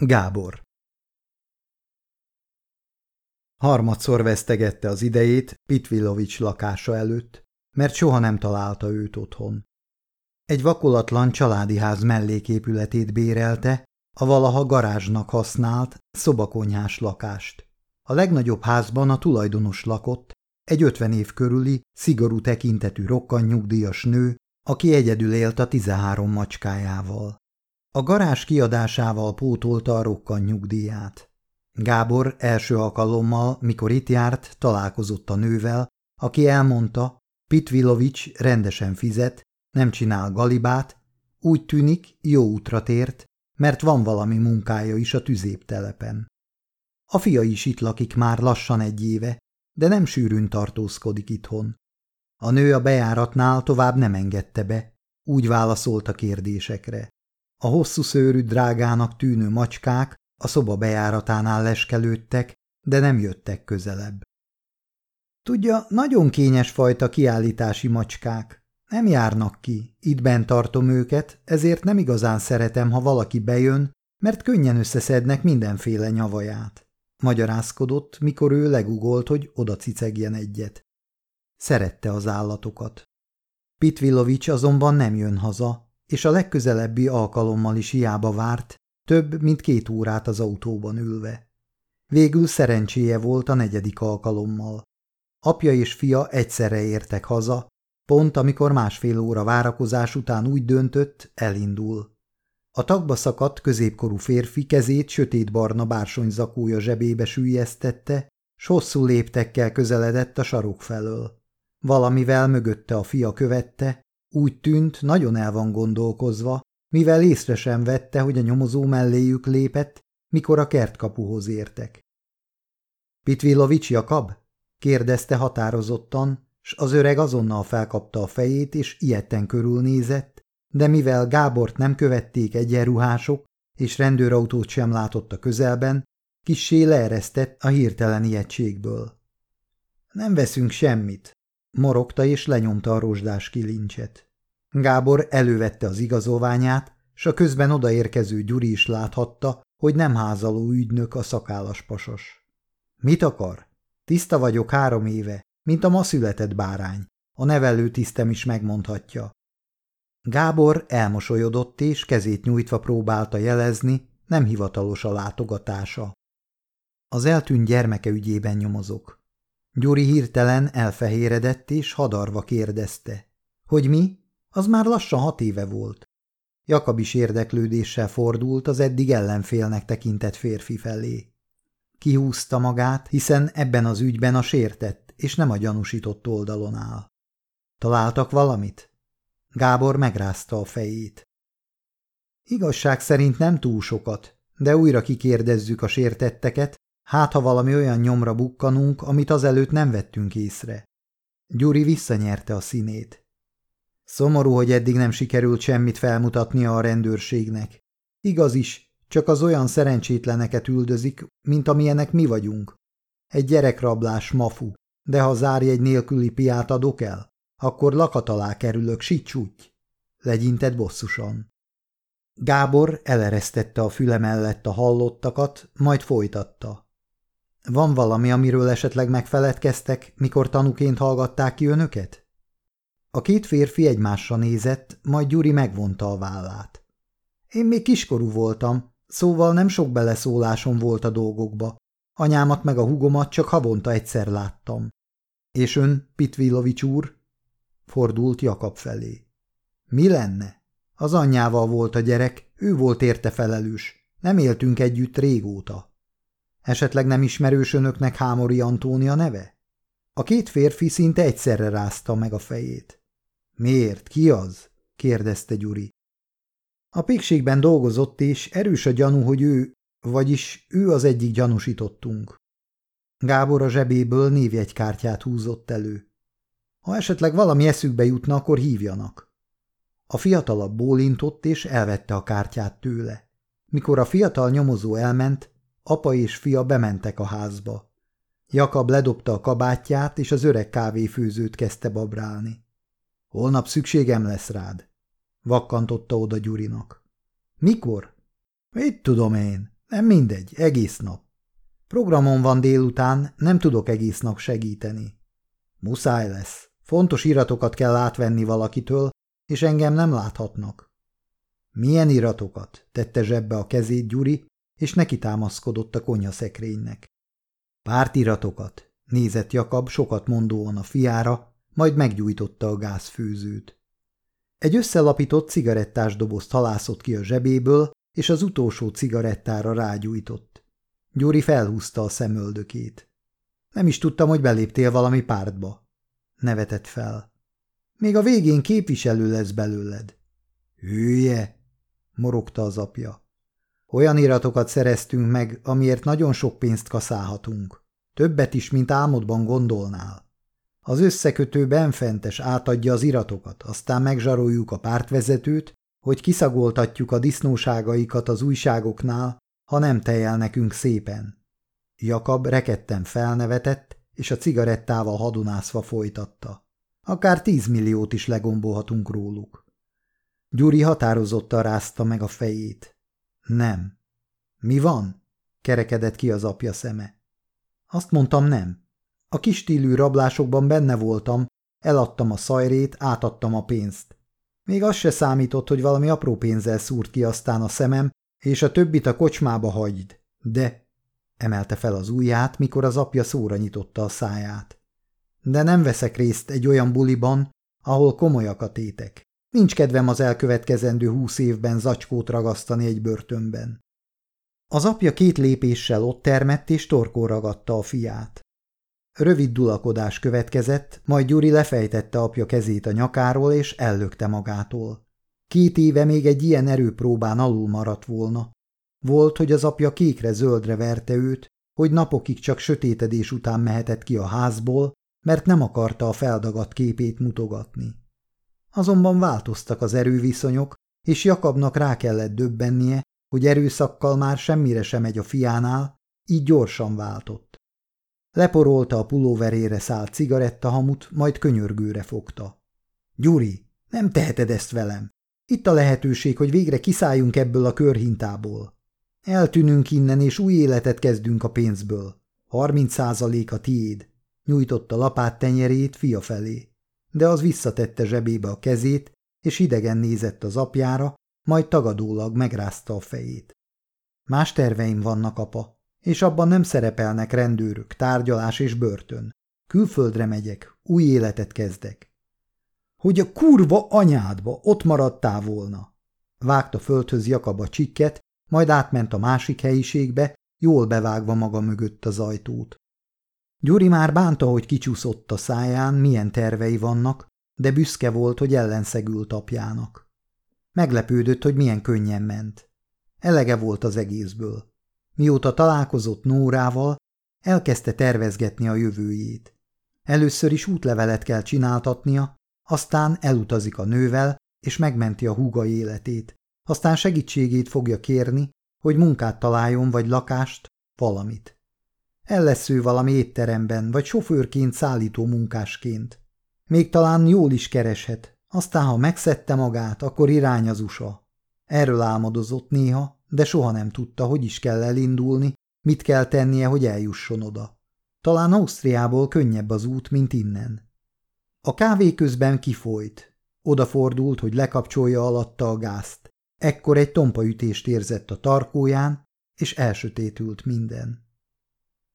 Gábor Harmadszor vesztegette az idejét Pitvilovics lakása előtt, mert soha nem találta őt otthon. Egy vakolatlan családi ház melléképületét bérelte, a valaha garázsnak használt, szobakonyhás lakást. A legnagyobb házban a tulajdonos lakott, egy ötven év körüli, szigorú tekintetű rokkanyugdíjas nő, aki egyedül élt a tizenhárom macskájával. A garázs kiadásával pótolta a rokkan nyugdíját. Gábor első alkalommal, mikor itt járt, találkozott a nővel, aki elmondta, Pitvilovics rendesen fizet, nem csinál galibát, úgy tűnik, jó útra tért, mert van valami munkája is a tüzéptelepen. A fia is itt lakik már lassan egy éve, de nem sűrűn tartózkodik itthon. A nő a bejáratnál tovább nem engedte be, úgy válaszolt a kérdésekre. A hosszú szőrű drágának tűnő macskák a szoba bejáratánál leskelődtek, de nem jöttek közelebb. Tudja, nagyon kényes fajta kiállítási macskák. Nem járnak ki, itt bent tartom őket, ezért nem igazán szeretem, ha valaki bejön, mert könnyen összeszednek mindenféle nyavaját. Magyarázkodott, mikor ő legugolt, hogy oda cicegjen egyet. Szerette az állatokat. Pitvilovics azonban nem jön haza, és a legközelebbi alkalommal is hiába várt, több mint két órát az autóban ülve. Végül szerencséje volt a negyedik alkalommal. Apja és fia egyszerre értek haza, pont amikor másfél óra várakozás után úgy döntött, elindul. A tagba szakadt középkorú férfi kezét sötétbarna bársonyzakója zsebébe sűjesztette, s hosszú léptekkel közeledett a sarok felől. Valamivel mögötte a fia követte, úgy tűnt, nagyon el van gondolkozva, mivel észre sem vette, hogy a nyomozó melléjük lépett, mikor a kertkapuhoz értek. – Pitvilovics Jakab? – kérdezte határozottan, s az öreg azonnal felkapta a fejét, és ilyetten körülnézett, de mivel Gábort nem követték egyenruhások, és rendőrautót sem látott a közelben, kissé leeresztett a hirtelen ijegységből. Nem veszünk semmit, morogta és lenyomta a rozsdás kilincset. Gábor elővette az igazolványát, s a közben odaérkező Gyuri is láthatta, hogy nem házaló ügynök a szakállas pasas. Mit akar? Tiszta vagyok három éve, mint a ma született bárány. A nevelő tisztem is megmondhatja. Gábor elmosolyodott és kezét nyújtva próbálta jelezni, nem hivatalos a látogatása. Az eltűnt gyermeke ügyében nyomozok. Gyuri hirtelen elfehéredett és hadarva kérdezte. Hogy mi? Az már lassan hat éve volt. Jakab is érdeklődéssel fordult az eddig ellenfélnek tekintett férfi felé. Kihúzta magát, hiszen ebben az ügyben a sértett és nem a gyanúsított oldalon áll. Találtak valamit? Gábor megrázta a fejét. Igazság szerint nem túl sokat, de újra kikérdezzük a sértetteket, hát ha valami olyan nyomra bukkanunk, amit azelőtt nem vettünk észre. Gyuri visszanyerte a színét. Szomorú, hogy eddig nem sikerült semmit felmutatnia a rendőrségnek. Igaz is, csak az olyan szerencsétleneket üldözik, mint amilyenek mi vagyunk. Egy gyerekrablás mafu, de ha zárjegy nélküli piát adok el, akkor lakat alá kerülök, sicsúgy. Legyintett bosszusan. Gábor eleresztette a füle mellett a hallottakat, majd folytatta. Van valami, amiről esetleg megfeledkeztek, mikor tanuként hallgatták ki önöket? A két férfi egymásra nézett, majd Gyuri megvonta a vállát. Én még kiskorú voltam, szóval nem sok beleszólásom volt a dolgokba. Anyámat meg a hugomat csak havonta egyszer láttam. És ön, Pitvilovics úr? Fordult Jakab felé. Mi lenne? Az anyjával volt a gyerek, ő volt érte felelős. Nem éltünk együtt régóta. Esetleg nem ismerős önöknek Hámori Antónia neve? A két férfi szinte egyszerre rázta meg a fejét. Miért? Ki az? kérdezte Gyuri. A pékségben dolgozott, és erős a gyanú, hogy ő, vagyis ő az egyik gyanúsítottunk. Gábor a zsebéből névjegykártyát húzott elő. Ha esetleg valami eszükbe jutna, akkor hívjanak. A fiatalabb bólintott, és elvette a kártyát tőle. Mikor a fiatal nyomozó elment, apa és fia bementek a házba. Jakab ledobta a kabátját, és az öreg kávéfőzőt kezdte babrálni. Holnap szükségem lesz rád. Vakkantotta oda Gyurinak. Mikor? Mit tudom én? Nem mindegy, egész nap. Programon van délután, nem tudok egész nap segíteni. Muszáj lesz. Fontos iratokat kell átvenni valakitől, és engem nem láthatnak. Milyen iratokat? tette zsebbe a kezét Gyuri, és neki támaszkodott a konyhaszekrénynek. Pártiratokat, nézett Jakab sokat mondóan a fiára, majd meggyújtotta a gázfőzőt. Egy összelapított cigarettás dobozt halászott ki a zsebéből, és az utolsó cigarettára rágyújtott. Gyuri felhúzta a szemöldökét. Nem is tudtam, hogy beléptél valami pártba. Nevetett fel. Még a végén képviselő lesz belőled. Hülye, morogta az apja. Olyan iratokat szereztünk meg, amiért nagyon sok pénzt kaszálhatunk. Többet is, mint álmodban gondolnál. Az összekötő benfentes átadja az iratokat, aztán megzsaroljuk a pártvezetőt, hogy kiszagoltatjuk a disznóságaikat az újságoknál, ha nem tejel nekünk szépen. Jakab reketten felnevetett, és a cigarettával hadonászva folytatta. Akár tízmilliót is legombolhatunk róluk. Gyuri határozottan rázta meg a fejét. Nem. Mi van? kerekedett ki az apja szeme. Azt mondtam nem. A kis stílű rablásokban benne voltam, eladtam a szajrét, átadtam a pénzt. Még az se számított, hogy valami apró pénzzel szúrt ki aztán a szemem, és a többit a kocsmába hagyd. De, emelte fel az ujját, mikor az apja szóra nyitotta a száját. De nem veszek részt egy olyan buliban, ahol komolyak a tétek. Nincs kedvem az elkövetkezendő húsz évben zacskót ragasztani egy börtönben. Az apja két lépéssel ott termett és torkó ragadta a fiát. Rövid dulakodás következett, majd Gyuri lefejtette apja kezét a nyakáról és ellökte magától. Két éve még egy ilyen erőpróbán alul maradt volna. Volt, hogy az apja kékre-zöldre verte őt, hogy napokig csak sötétedés után mehetett ki a házból, mert nem akarta a feldagadt képét mutogatni. Azonban változtak az erőviszonyok, és Jakabnak rá kellett döbbennie, hogy erőszakkal már semmire sem megy a fiánál, így gyorsan váltott. Leporolta a pulóverére szállt cigarettahamut, majd könyörgőre fogta. Gyuri, nem teheted ezt velem. Itt a lehetőség, hogy végre kiszálljunk ebből a körhintából. Eltűnünk innen, és új életet kezdünk a pénzből. Harminc százalék a tiéd. Nyújtotta lapát tenyerét fia felé. De az visszatette zsebébe a kezét, és idegen nézett az apjára, majd tagadólag megrázta a fejét. Más terveim vannak, apa, és abban nem szerepelnek rendőrök, tárgyalás és börtön. Külföldre megyek, új életet kezdek. Hogy a kurva anyádba ott maradtál volna. Vágta földhöz Jakab a csikket, majd átment a másik helyiségbe, jól bevágva maga mögött az ajtót. Gyuri már bánta, hogy kicsúszott a száján, milyen tervei vannak, de büszke volt, hogy ellenszegült apjának. Meglepődött, hogy milyen könnyen ment. Elege volt az egészből. Mióta találkozott Nórával, elkezdte tervezgetni a jövőjét. Először is útlevelet kell csináltatnia, aztán elutazik a nővel, és megmenti a húga életét. Aztán segítségét fogja kérni, hogy munkát találjon, vagy lakást, valamit. El lesz ő valami étteremben, vagy sofőrként szállító munkásként. Még talán jól is kereshet, aztán ha megszedte magát, akkor irány az USA. Erről álmodozott néha, de soha nem tudta, hogy is kell elindulni, mit kell tennie, hogy eljusson oda. Talán Ausztriából könnyebb az út, mint innen. A kávé közben kifolyt. Odafordult, hogy lekapcsolja alatta a gázt. Ekkor egy tompaütést érzett a tarkóján, és elsötétült minden.